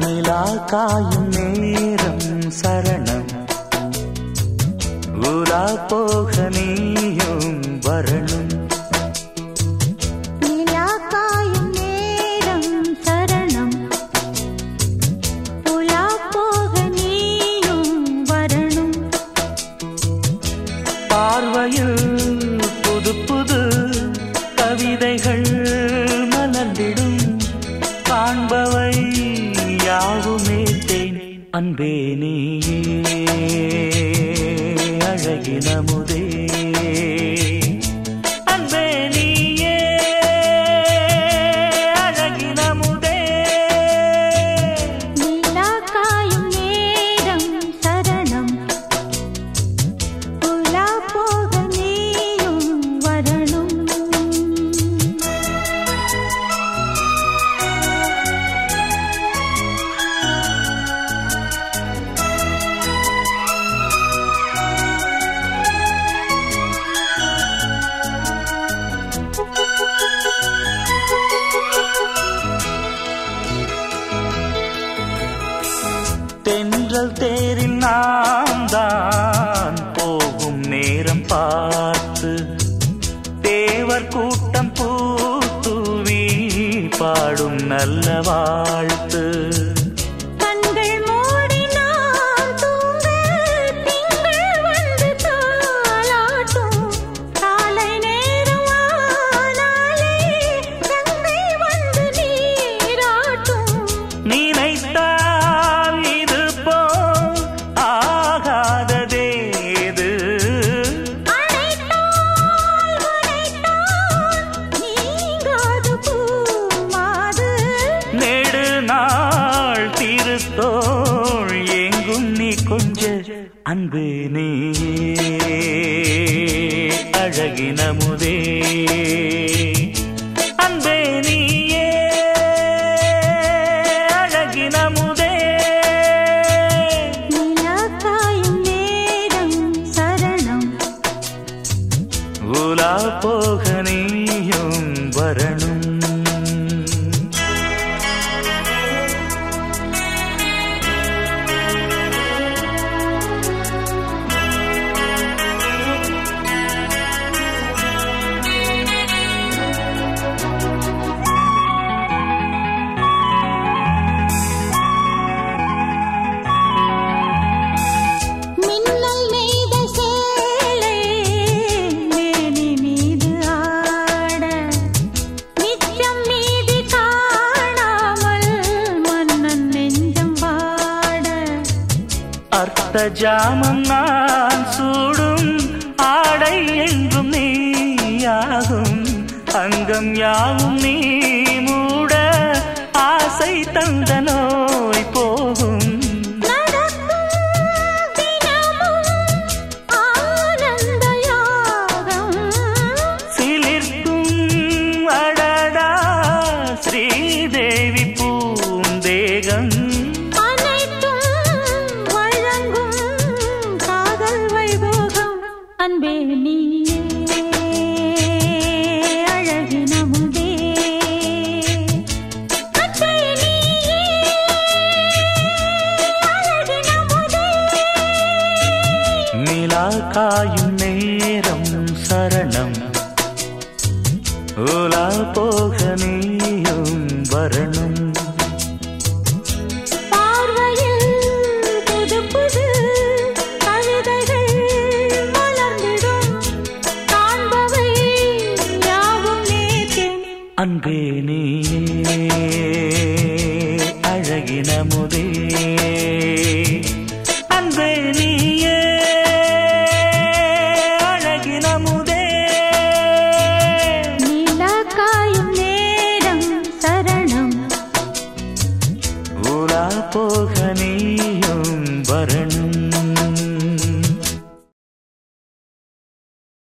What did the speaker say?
நிலா காயும் நேரம் சரணம் உலா போக நீயும் அன்பே நீயே அழகினமுதே உங்கள் தேரில் நாம் தான் போகும் நேரம் பார்த்து தேவர் கூட்டம் பூத்துவி பாடும் நல்ல வாழ்த்து. அன்பு நீ அழகினமுதே அன்பே நீயே அழகினமுதே சரணம். உலா போக நீயும் வரணும். பார்த்த ஜாமம் நான் சூடும் ஆடை என்றும் நீயாகும். அங்கம் யாவும் நீ மூ காயும் நேரம் சரணம். உலா போக நீயும் வரணும். அன்பே நீ அழகின முதே 我和你